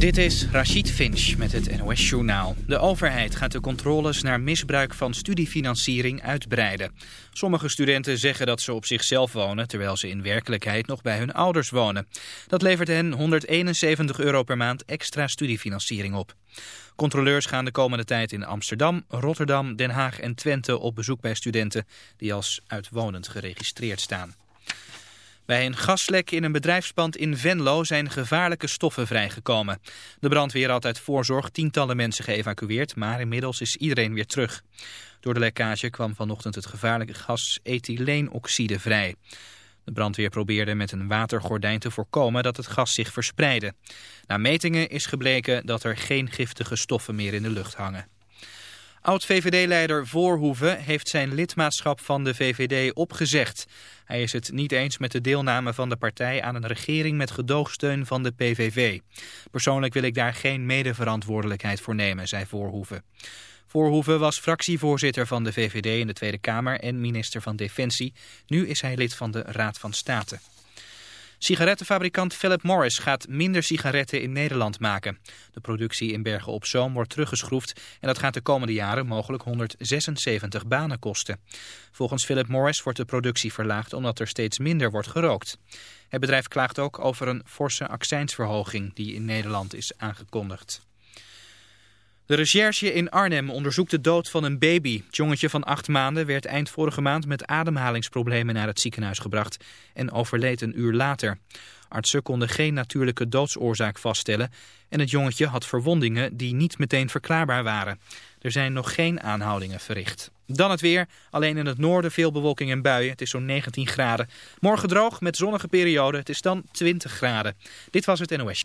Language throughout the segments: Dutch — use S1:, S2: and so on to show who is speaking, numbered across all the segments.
S1: Dit is Rachid Finch met het NOS Journaal. De overheid gaat de controles naar misbruik van studiefinanciering uitbreiden. Sommige studenten zeggen dat ze op zichzelf wonen... terwijl ze in werkelijkheid nog bij hun ouders wonen. Dat levert hen 171 euro per maand extra studiefinanciering op. Controleurs gaan de komende tijd in Amsterdam, Rotterdam, Den Haag en Twente... op bezoek bij studenten die als uitwonend geregistreerd staan. Bij een gaslek in een bedrijfspand in Venlo zijn gevaarlijke stoffen vrijgekomen. De brandweer had uit voorzorg tientallen mensen geëvacueerd, maar inmiddels is iedereen weer terug. Door de lekkage kwam vanochtend het gevaarlijke gas ethyleenoxide vrij. De brandweer probeerde met een watergordijn te voorkomen dat het gas zich verspreidde. Na metingen is gebleken dat er geen giftige stoffen meer in de lucht hangen. Oud-VVD-leider Voorhoeven heeft zijn lidmaatschap van de VVD opgezegd. Hij is het niet eens met de deelname van de partij aan een regering met gedoogsteun van de PVV. Persoonlijk wil ik daar geen medeverantwoordelijkheid voor nemen, zei Voorhoeven. Voorhoeven was fractievoorzitter van de VVD in de Tweede Kamer en minister van Defensie. Nu is hij lid van de Raad van State. Sigarettenfabrikant Philip Morris gaat minder sigaretten in Nederland maken. De productie in Bergen op Zoom wordt teruggeschroefd en dat gaat de komende jaren mogelijk 176 banen kosten. Volgens Philip Morris wordt de productie verlaagd omdat er steeds minder wordt gerookt. Het bedrijf klaagt ook over een forse accijnsverhoging die in Nederland is aangekondigd. De recherche in Arnhem onderzoekt de dood van een baby. Het jongetje van acht maanden werd eind vorige maand met ademhalingsproblemen naar het ziekenhuis gebracht en overleed een uur later. Artsen konden geen natuurlijke doodsoorzaak vaststellen en het jongetje had verwondingen die niet meteen verklaarbaar waren. Er zijn nog geen aanhoudingen verricht. Dan het weer. Alleen in het noorden veel bewolking en buien. Het is zo'n 19 graden. Morgen droog met zonnige periode. Het is dan 20 graden. Dit was het NOS.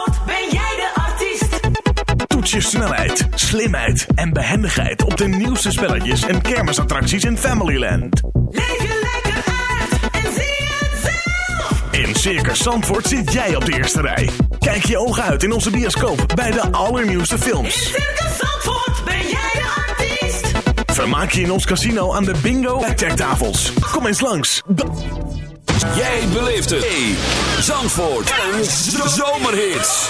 S2: Toets je snelheid, slimheid en behendigheid op de nieuwste spelletjes en kermisattracties in Familyland.
S3: Leef je lekker uit en zie het zelf.
S2: In Circus Zandvoort zit jij op de eerste rij. Kijk je ogen uit in onze bioscoop bij de allernieuwste
S3: In
S2: films.
S3: Circus Zandvoort ben jij de artiest.
S2: Vermaak je in ons casino aan de bingo en tafels. Kom eens langs.
S4: Jij beleeft het. Hey, Zandvoort en zomerhits.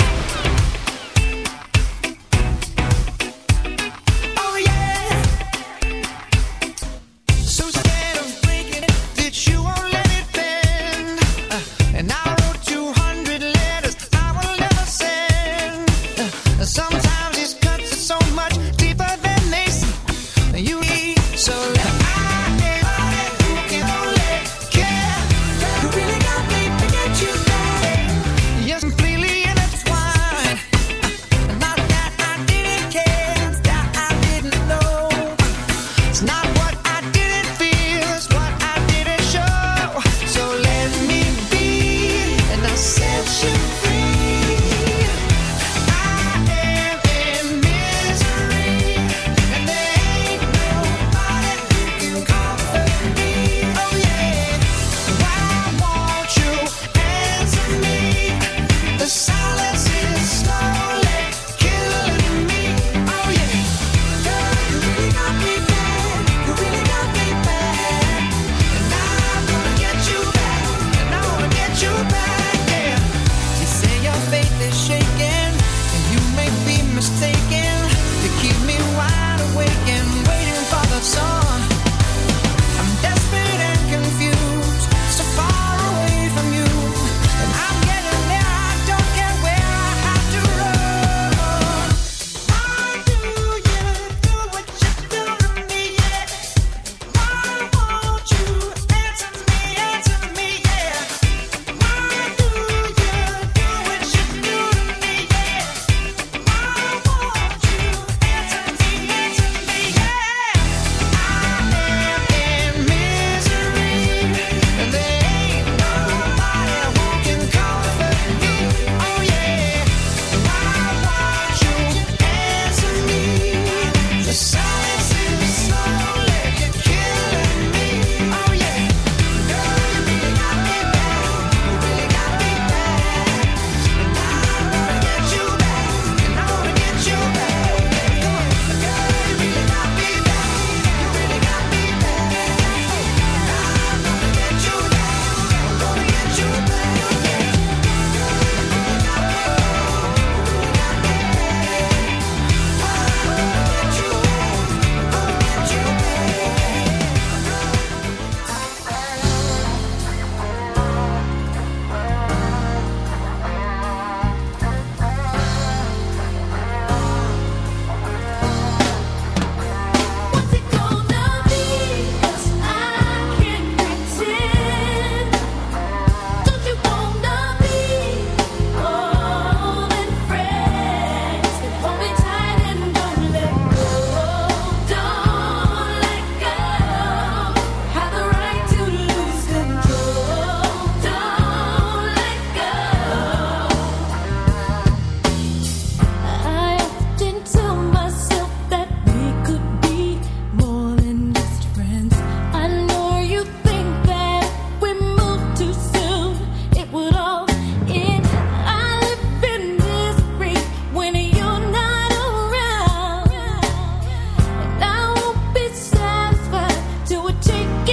S5: shake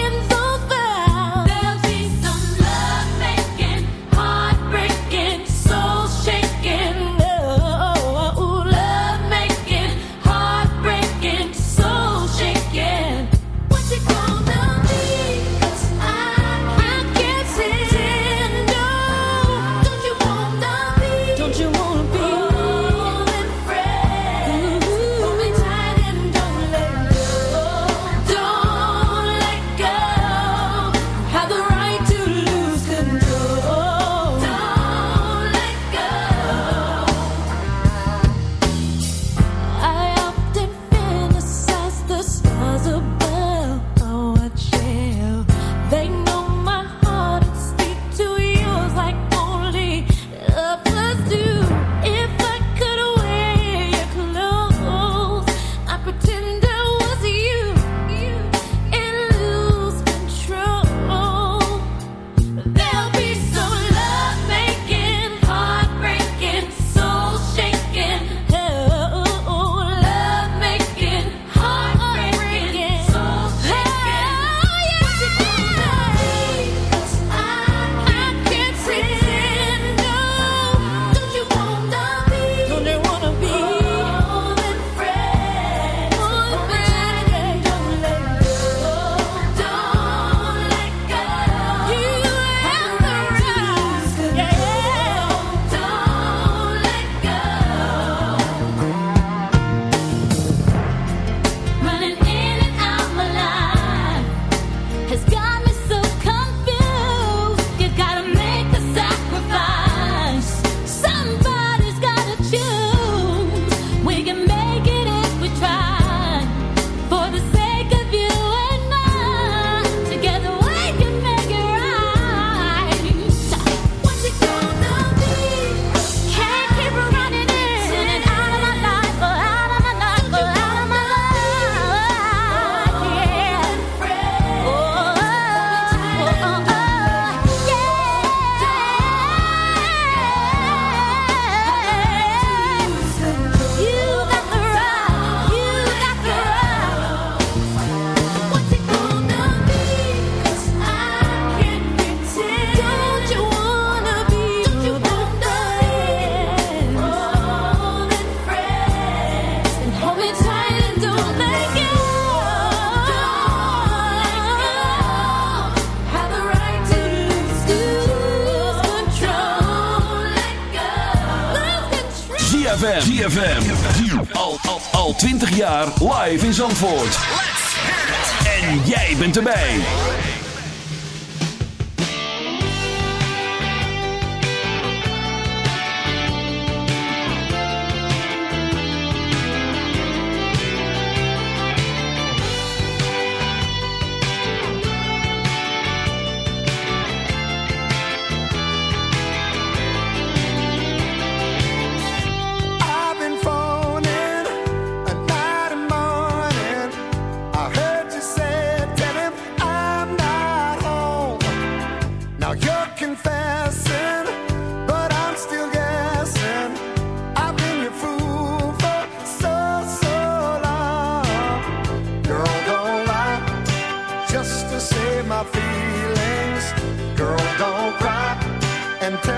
S5: and
S6: tell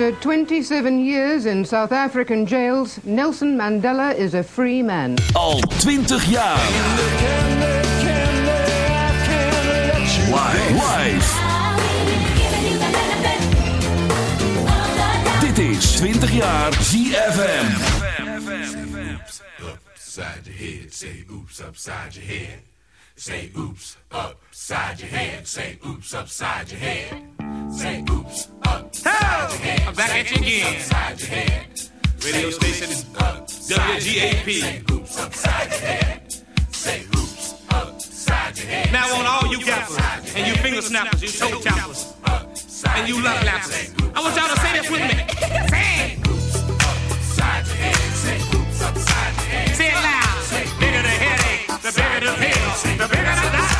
S7: After 27 years in South African jails, Nelson Mandela is a free man.
S2: Al 20 jaar. Live. Dit is 20 jaar ZFM.
S8: Upside your head, say oops upside your head. Say oops upside your head, say oops upside your head. Say oops, upside your head.
S9: I'm back at you again.
S8: Upside your head.
S9: Radio station is WGAP.
S8: Say oops, upside your head. Say oops, upside your head.
S9: Now on all you gappers and you finger snappers, you toe tappers, and you love lappers. I want y'all to say this with me. Say oops,
S8: upside your head. Say oops, upside your head.
S9: Say it loud. Bigger the headache, the bigger the pill, the bigger the
S2: dollar.